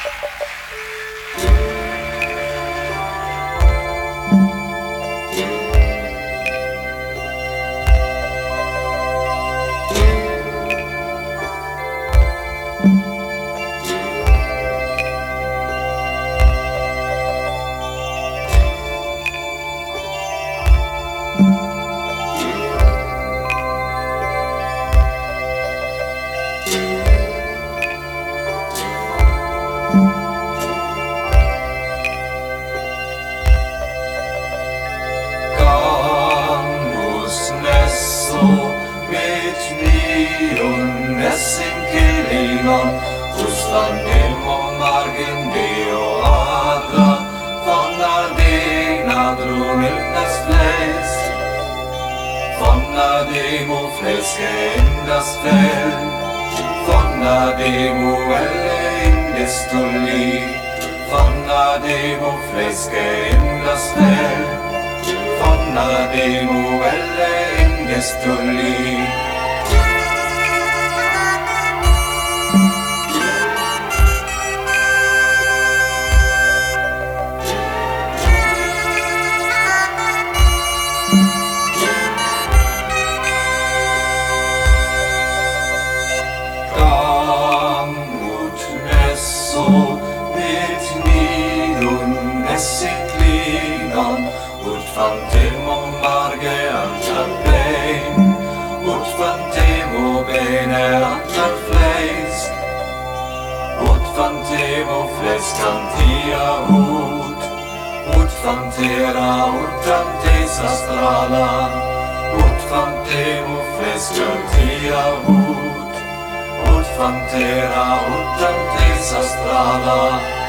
thank mm -hmm. you Tustan demo margin deo adra Fonna dena drumildas fles. Fonna demo fläske indas fäll Fonna demo elle indestulli Fonna demo fläske indas fäll Fonna demo elle indestulli Gamut so mit mir und es inclinam ut fantemo marge antar plain ut fantemo bene antar fleis. Und von der cantia ut. Ut fantera und von dem ut fantemo fles cantia ut. fantera, buttantezza strada